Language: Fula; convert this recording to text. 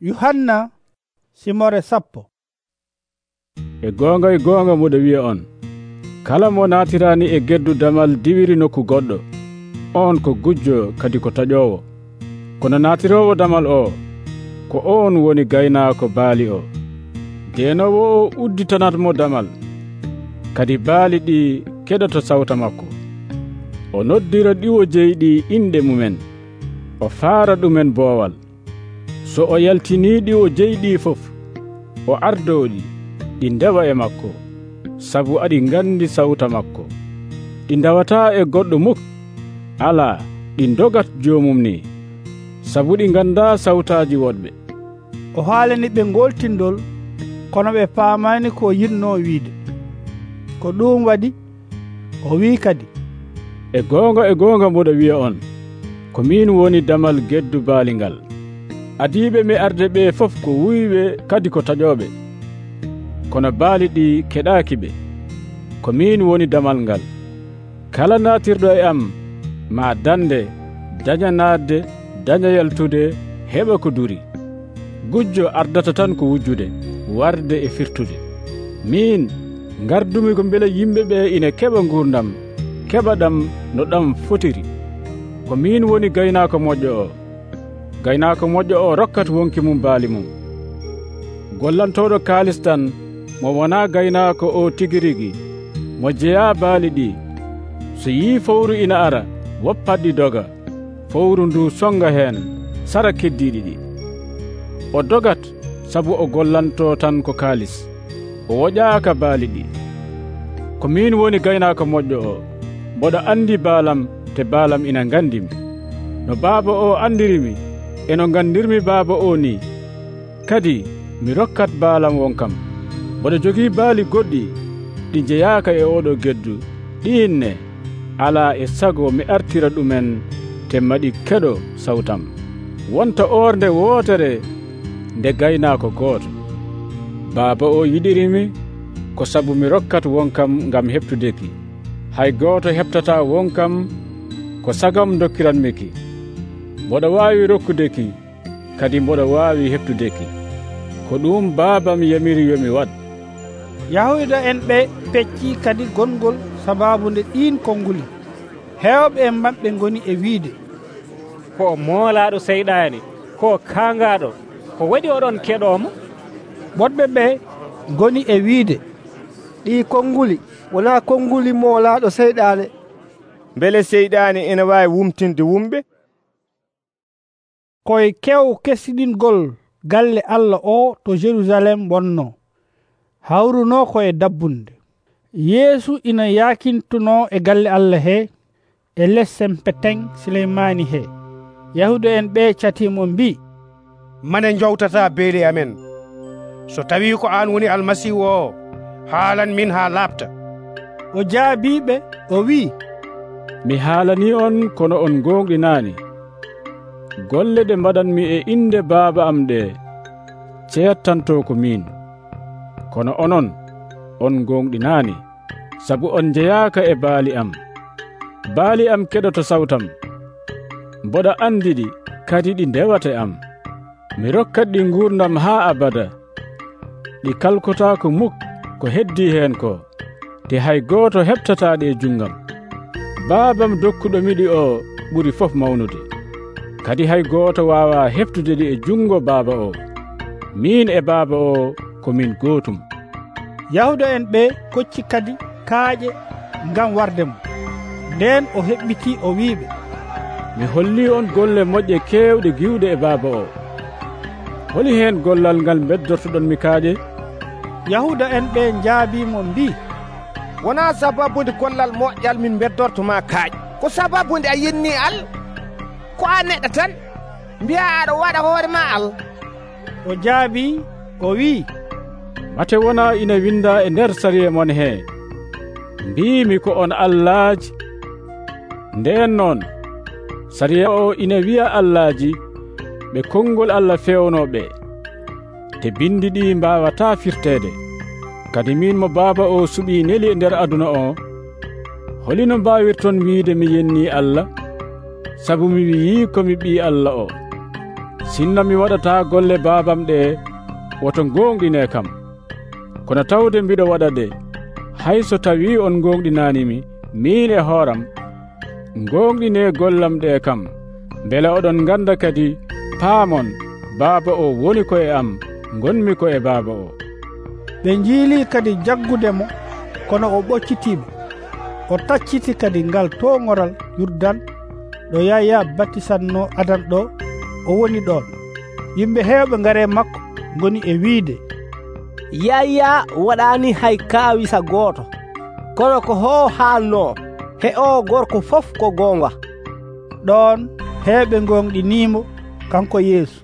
yuhanna simore sappo. E goonga e goonga moɗo wiya on kala mo naatirani e geddu damal diwiri nokku goɗɗo on ko gujjo kadi ko taƴowo kono naatirowo damal o ko on woni gaynaako baali o. Denowo o udditanatmo damal kadi baali ɗi keɗoto sawta makko. O noddira ɗiwo jeyɗi inɗe mumen o faara ɗumen boowal. so o yaltiniɗi o jeyɗi fof o ardowɗi ɗi ndewa e makko. Sabu aɗi gandi sawta makko. Ɗi ndawata e goɗɗo muk ala ɗi dogat jomum ni. Sabu ɗi ganda sawtaji woɗɓe o haalani ɓe goltindol kono ɓe paamani ko yinno wiide. Ko ɗum waɗi o wi kadi. E goonga e goonga mboɗo wiya on ko min woni damal geddu baali ngal adiɓe mi arde ɓe fof ko wuyɓe kadi ko taƴoɓe. Kono baali ɗi keɗaki ɓe ko min woni damal ngal. Kala natirɗo e am ma dande daña naatde daña yaltude heɓa ko duri. Gujjo ardata tan ko wujjude warde e firtude. Min gardumi ko beele yimɓe ɓe ina keɓa gurdam keɓa ɗam no ɗam fotiri. Ko min woni gaynako moƴƴo o. gaynako moƴƴo o rokkat wonki mum baali mum. Gollantoɗo kaalis tan mo wona gaynako o tigi rigi mo jeeya baali ɗi. So yii fowru ina ara woppat ɗi doga. Fowru ndu songa heen sara keddiɗi ɗi. O dogat sabu o gollanto tan ko kaalis. O woƴaaka baali ɗi. Ko min woni gaynako moƴƴo o mboɗo andi baalam te baalam ina ngandimi no baaba o andirimi eno gandirmi baaba o ni. Kadi mi rokkat baalam won kam. Mboɗo jogii baali goɗɗi ɗi jeyaaka e oɗo geddu. Ɗiinne alaa e sago mi artira ɗumen te maɗi keɗo sawtam. Wonta oorde wootere nde gaynaako gooto. Baaba o yiɗirimi ko sabu mi rokkat wonkam ngam heɓtudeki hay gooto heɓtata wonkam ko sagam dokkiranmiki mboɗa waawi rokkudeki kadi mboɗa waawi heɓtudeki ko ɗum baabam yamiri yomi wat yahoyda en ɓe pecci kadi gongol sababu nde ɗin konnguli heewɓe en maɓɓe ngoni e wiide. Ko moolaaɗo seyɗaani ko kaangaaɗo ko waɗi oɗon keɗoomo? Ɓoɗɓe ɓe ngoni e wiide. Ɗi konnguli wonaa konnguli moolaaɗo seyɗaane. Mbele seyɗaani ene waawi wumtinde wumɓe? koye kew kesiɗingol galle allah o to jérusalem wonno. Hawruno koye dabbunde. Yeesu ina yakintuno e galle allah he e lessen peten suleymani he. Yahudu en ɓe catimo mbi. Mane jowtata beeli amen. So tawi ko an woni almasihu o haalan min ha laaɓta o jaabiɓe o wi mi haalani on kono on gonɗinani golle ɗe mbaɗanmi e inde baaba am ɗe ceettanto ko min kono onon on gonɗinaani sabu on jeyaaka e baali am. Baali am keɗoto sawtam. Mboɗa anndiɗi kadi ɗi ndewata am. Mi rokkat ɗi nguurdam haa abada. Ɗi kalkotaako muk ko heddi heen ko te hay gooto heɓtataaɗi e junngam baabam dokkuɗo miɗi o ɓuri fof mawnude. kadi hay gooto waawa heɓtude ɗi e junngo baaba o. Min e baaba o komin gootum. Yawdo en ɓe kocci kadi kaaƴe ngam warde mo. Nden o heɓɓiti o wiiɓe. Mi holli on golle moƴƴe keewɗe giwɗe e baaba o. Holi heen gollal ngal beddortoɗon mi kaaƴe. Yahuda en ɓe njaabimo mbi wona sababude gollal moƴƴal min beddortoma kaaƴe. Ko sababude a yenni allah ko a neɗɗo tan mbiya aɗa waɗa hoore ma allah o jaabi o wi'i mate wona ina winda e nder sariya mon he. Mbimi ko on allaji nden noon sariya o ina wiya allaji ɓe konngol allah fewnoɓe te bindi ɗi mbawata firtede kadi min mo baaba o suɓi neli e nder aduna o holino mbawirton wiide mi yenni allah. sabu mi wi'i komi ɓi allah o. Sinno mi waɗata golle babam ɗe woto gonɗine kam. Kono tawde mbiɗo waɗa ɗe hay so tawi on gonɗinanimi min e hooram. Gonɗine gollam ɗe kam beele oɗon ganda kadi paamon baaba o woni ko e am gonmi ko e baaba o. Ɓe jiili kadi jaggudemo kono o ɓoccitiimo o tacciti kadi ngal toŋoral yurdan ɗo yaya battisanno adan ɗo o woni ɗon. Yimɓe hewɓe ngare makko goni e wiide. Yaya waɗani hay kawisa goto kono ko ho hanno he o gorko fof ko gonga ɗon heɓe gonɗinimo kanko yeesu